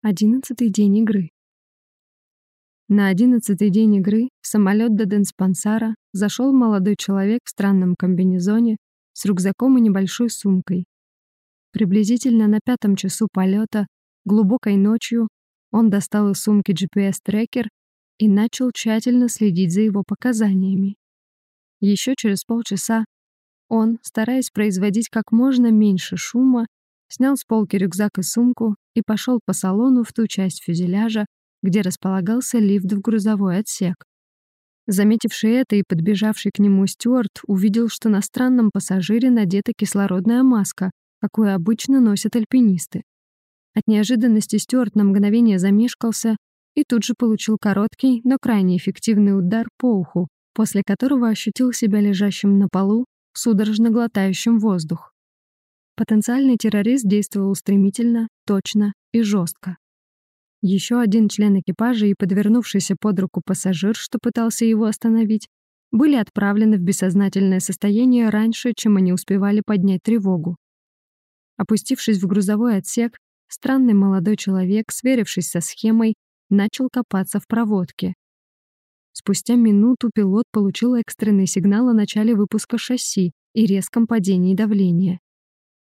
Одиннадцатый день игры. На одиннадцатый день игры в самолет до Денспансара зашел молодой человек в странном комбинезоне с рюкзаком и небольшой сумкой. Приблизительно на пятом часу полета, глубокой ночью, он достал из сумки GPS-трекер и начал тщательно следить за его показаниями. Еще через полчаса он, стараясь производить как можно меньше шума, снял с полки рюкзак и сумку и пошел по салону в ту часть фюзеляжа, где располагался лифт в грузовой отсек. Заметивший это и подбежавший к нему Стюарт увидел, что на странном пассажире надета кислородная маска, какую обычно носят альпинисты. От неожиданности Стюарт на мгновение замешкался и тут же получил короткий, но крайне эффективный удар по уху, после которого ощутил себя лежащим на полу, судорожно глотающим воздух. Потенциальный террорист действовал стремительно, точно и жестко. Еще один член экипажа и подвернувшийся под руку пассажир, что пытался его остановить, были отправлены в бессознательное состояние раньше, чем они успевали поднять тревогу. Опустившись в грузовой отсек, странный молодой человек, сверившись со схемой, начал копаться в проводке. Спустя минуту пилот получил экстренный сигнал о начале выпуска шасси и резком падении давления.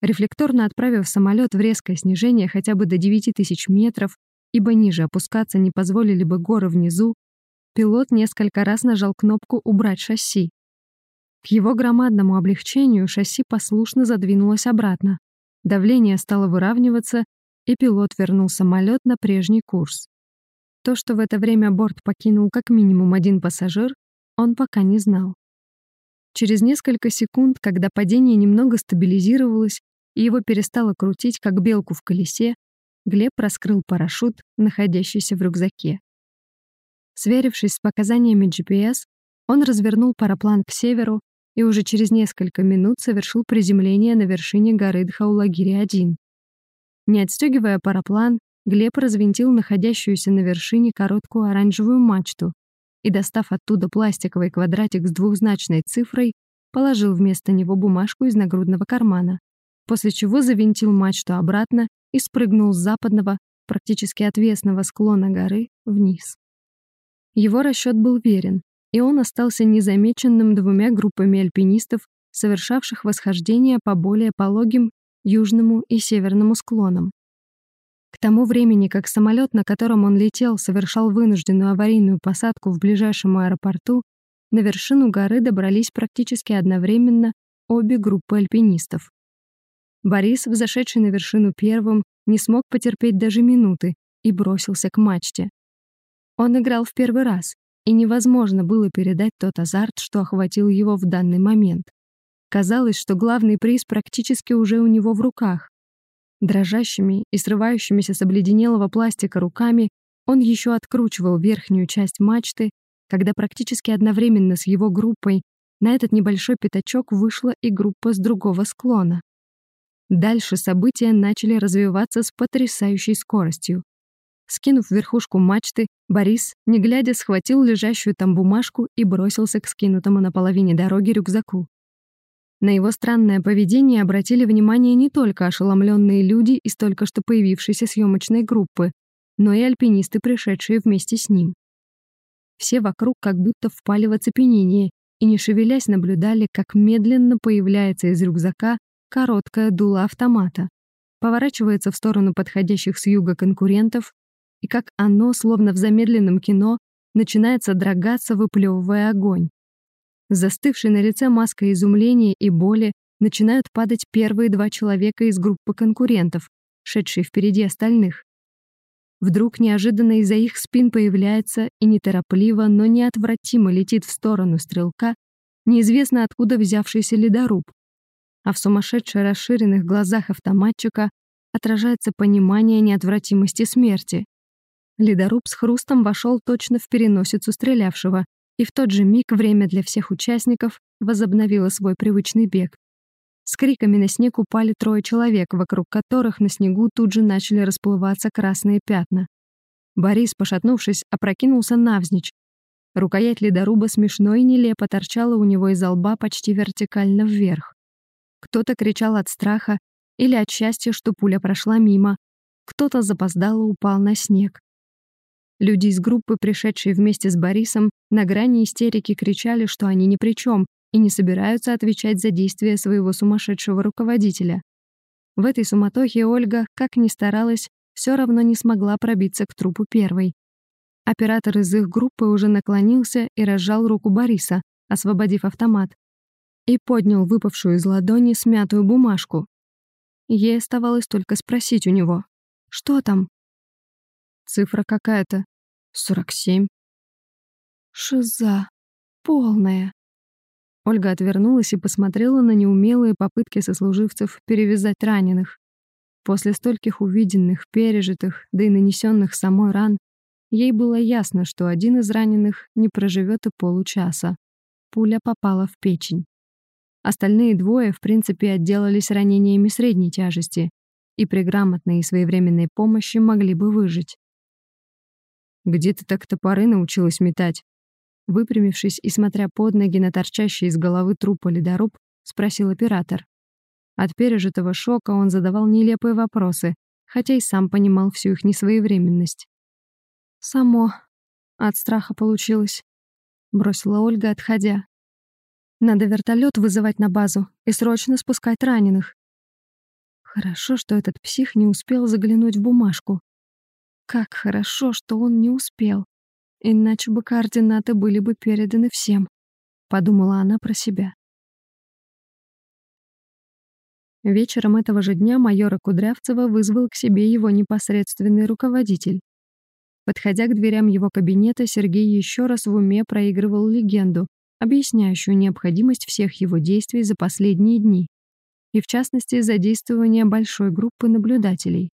Рефлекторно отправив самолет в резкое снижение хотя бы до 9000 метров, ибо ниже опускаться не позволили бы горы внизу, пилот несколько раз нажал кнопку «Убрать шасси». К его громадному облегчению шасси послушно задвинулось обратно. Давление стало выравниваться, и пилот вернул самолет на прежний курс. То, что в это время борт покинул как минимум один пассажир, он пока не знал. Через несколько секунд, когда падение немного стабилизировалось, и его перестало крутить, как белку в колесе, Глеб раскрыл парашют, находящийся в рюкзаке. Сверившись с показаниями GPS, он развернул параплан к северу и уже через несколько минут совершил приземление на вершине горы Дхаулагири-1. Не отстегивая параплан, Глеб развинтил находящуюся на вершине короткую оранжевую мачту и, достав оттуда пластиковый квадратик с двухзначной цифрой, положил вместо него бумажку из нагрудного кармана после чего завинтил мачту обратно и спрыгнул с западного, практически отвесного склона горы вниз. Его расчет был верен, и он остался незамеченным двумя группами альпинистов, совершавших восхождение по более пологим южному и северному склонам. К тому времени, как самолет, на котором он летел, совершал вынужденную аварийную посадку в ближайшем аэропорту, на вершину горы добрались практически одновременно обе группы альпинистов. Борис, взошедший на вершину первым, не смог потерпеть даже минуты и бросился к мачте. Он играл в первый раз, и невозможно было передать тот азарт, что охватил его в данный момент. Казалось, что главный приз практически уже у него в руках. Дрожащими и срывающимися с обледенелого пластика руками он еще откручивал верхнюю часть мачты, когда практически одновременно с его группой на этот небольшой пятачок вышла и группа с другого склона. Дальше события начали развиваться с потрясающей скоростью. Скинув верхушку мачты, Борис, не глядя, схватил лежащую там бумажку и бросился к скинутому на половине дороги рюкзаку. На его странное поведение обратили внимание не только ошеломленные люди из только что появившейся съемочной группы, но и альпинисты, пришедшие вместе с ним. Все вокруг как будто впали в оцепенение и, не шевелясь, наблюдали, как медленно появляется из рюкзака короткое дуло автомата, поворачивается в сторону подходящих с юга конкурентов, и как оно, словно в замедленном кино, начинает содрогаться, выплевывая огонь. Застывшей на лице маска изумления и боли начинают падать первые два человека из группы конкурентов, шедшие впереди остальных. Вдруг неожиданно из-за их спин появляется и неторопливо, но неотвратимо летит в сторону стрелка неизвестно откуда взявшийся ледоруб, а в сумасшедших расширенных глазах автоматчика отражается понимание неотвратимости смерти. Ледоруб с хрустом вошел точно в переносицу стрелявшего, и в тот же миг время для всех участников возобновило свой привычный бег. С криками на снег упали трое человек, вокруг которых на снегу тут же начали расплываться красные пятна. Борис, пошатнувшись, опрокинулся навзничь. Рукоять ледоруба смешно и нелепо торчала у него из лба почти вертикально вверх. Кто-то кричал от страха или от счастья, что пуля прошла мимо. кто-то запоздало упал на снег. Люди из группы, пришедшие вместе с Борисом, на грани истерики кричали, что они ни при чем и не собираются отвечать за действия своего сумасшедшего руководителя. В этой суматохе Ольга, как ни старалась, все равно не смогла пробиться к трупу первой. Оператор из их группы уже наклонился и разжал руку Бориса, освободив автомат, и поднял выпавшую из ладони смятую бумажку. Ей оставалось только спросить у него, что там? Цифра какая-то. 47. Шиза. Полная. Ольга отвернулась и посмотрела на неумелые попытки сослуживцев перевязать раненых. После стольких увиденных, пережитых, да и нанесенных самой ран, ей было ясно, что один из раненых не проживет и получаса. Пуля попала в печень. Остальные двое, в принципе, отделались ранениями средней тяжести и при грамотной и своевременной помощи могли бы выжить. «Где ты так топоры научилась метать?» Выпрямившись и смотря под ноги на торчащий из головы трупа ледоруб, спросил оператор. От пережитого шока он задавал нелепые вопросы, хотя и сам понимал всю их несвоевременность. «Само. От страха получилось», — бросила Ольга, отходя. «Надо вертолет вызывать на базу и срочно спускать раненых». Хорошо, что этот псих не успел заглянуть в бумажку. Как хорошо, что он не успел. Иначе бы координаты были бы переданы всем, подумала она про себя. Вечером этого же дня майора Кудрявцева вызвал к себе его непосредственный руководитель. Подходя к дверям его кабинета, Сергей еще раз в уме проигрывал легенду, объясняющую необходимость всех его действий за последние дни, и в частности задействование большой группы наблюдателей.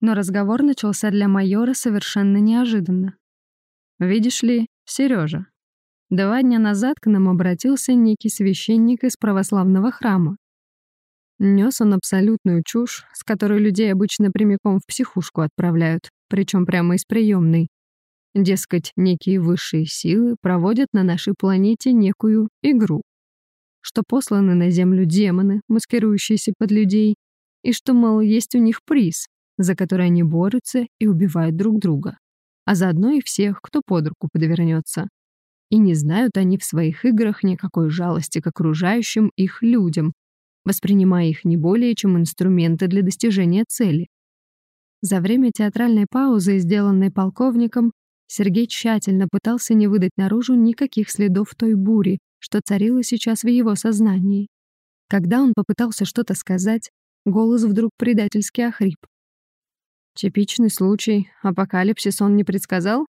Но разговор начался для майора совершенно неожиданно. Видишь ли, Сережа, два дня назад к нам обратился некий священник из православного храма. Нес он абсолютную чушь, с которой людей обычно прямиком в психушку отправляют, причем прямо из приемной. Дескать, некие высшие силы проводят на нашей планете некую игру. Что посланы на Землю демоны, маскирующиеся под людей, и что, мол, есть у них приз, за который они борются и убивают друг друга а заодно и всех, кто под руку подвернется. И не знают они в своих играх никакой жалости к окружающим их людям, воспринимая их не более чем инструменты для достижения цели. За время театральной паузы, сделанной полковником, Сергей тщательно пытался не выдать наружу никаких следов той бури, что царила сейчас в его сознании. Когда он попытался что-то сказать, голос вдруг предательски охрип. Типичный случай. Апокалипсис он не предсказал?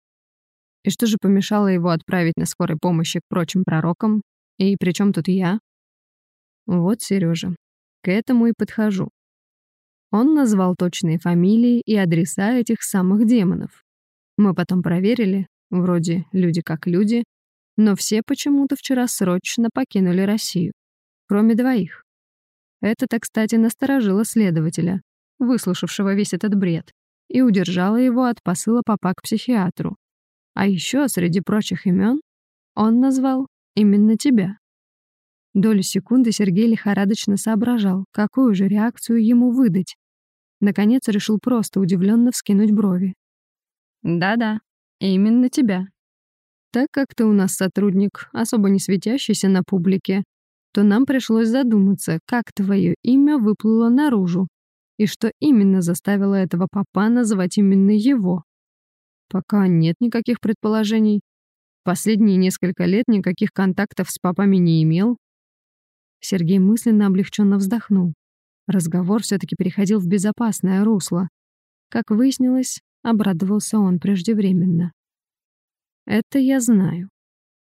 И что же помешало его отправить на скорой помощи к прочим пророкам? И при чем тут я? Вот, Сережа, к этому и подхожу. Он назвал точные фамилии и адреса этих самых демонов. Мы потом проверили, вроде люди как люди, но все почему-то вчера срочно покинули Россию, кроме двоих. Это-то, кстати, насторожило следователя, выслушавшего весь этот бред, и удержала его от посыла папа к психиатру. А еще среди прочих имен он назвал именно тебя. Долю секунды Сергей лихорадочно соображал, какую же реакцию ему выдать. Наконец решил просто удивленно вскинуть брови. «Да-да, именно тебя. Так как ты у нас сотрудник, особо не светящийся на публике, то нам пришлось задуматься, как твое имя выплыло наружу и что именно заставило этого папа называть именно его. Пока нет никаких предположений. Последние несколько лет никаких контактов с папами не имел. Сергей мысленно облегченно вздохнул. Разговор все-таки переходил в безопасное русло. Как выяснилось, обрадовался он преждевременно. Это я знаю.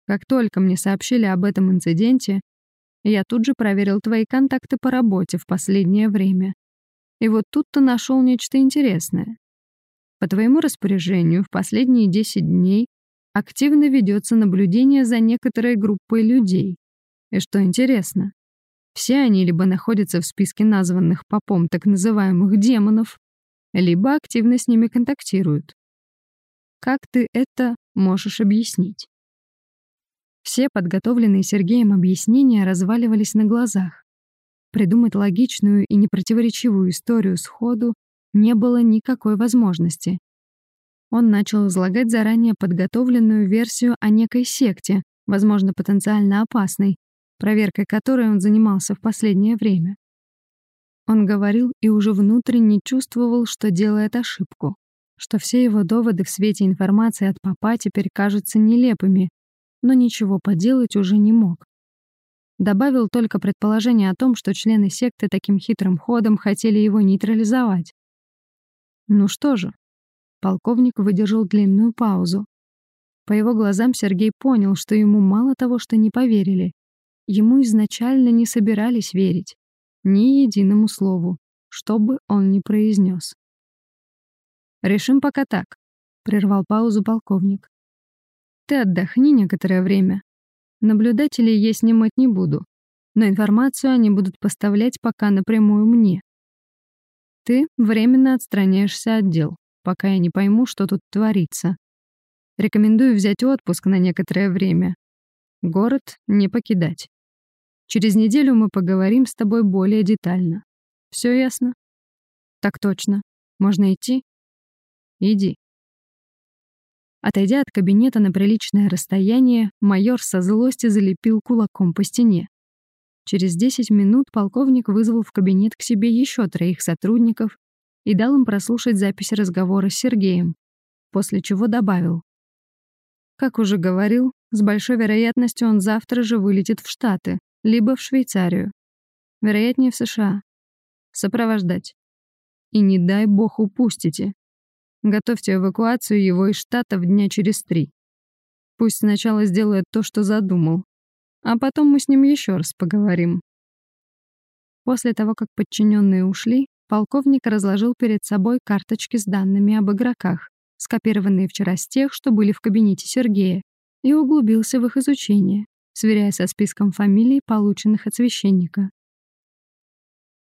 Как только мне сообщили об этом инциденте, я тут же проверил твои контакты по работе в последнее время. И вот тут-то нашел нечто интересное. По твоему распоряжению в последние 10 дней активно ведется наблюдение за некоторой группой людей. И что интересно, все они либо находятся в списке названных попом так называемых демонов, либо активно с ними контактируют. Как ты это можешь объяснить? Все подготовленные Сергеем объяснения разваливались на глазах. Придумать логичную и непротиворечивую историю сходу не было никакой возможности. Он начал излагать заранее подготовленную версию о некой секте, возможно, потенциально опасной, проверкой которой он занимался в последнее время. Он говорил и уже внутренне чувствовал, что делает ошибку, что все его доводы в свете информации от папа теперь кажутся нелепыми, но ничего поделать уже не мог. Добавил только предположение о том, что члены секты таким хитрым ходом хотели его нейтрализовать. Ну что же, полковник выдержал длинную паузу. По его глазам Сергей понял, что ему мало того, что не поверили. Ему изначально не собирались верить. Ни единому слову, что бы он ни произнес. «Решим пока так», — прервал паузу полковник. «Ты отдохни некоторое время. Наблюдателей я снимать не буду, но информацию они будут поставлять пока напрямую мне. Ты временно отстраняешься от дел, пока я не пойму, что тут творится. Рекомендую взять отпуск на некоторое время. Город не покидать. Через неделю мы поговорим с тобой более детально. Все ясно? Так точно. Можно идти? Иди. Отойдя от кабинета на приличное расстояние, майор со злости залепил кулаком по стене. Через 10 минут полковник вызвал в кабинет к себе еще троих сотрудников и дал им прослушать запись разговора с Сергеем, после чего добавил. Как уже говорил, с большой вероятностью он завтра же вылетит в Штаты, либо в Швейцарию. Вероятнее в США. Сопровождать. И не дай бог упустите. Готовьте эвакуацию его из штатов дня через три. Пусть сначала сделает то, что задумал. А потом мы с ним еще раз поговорим. После того, как подчиненные ушли, полковник разложил перед собой карточки с данными об игроках, скопированные вчера с тех, что были в кабинете Сергея, и углубился в их изучение сверяя со списком фамилий, полученных от священника.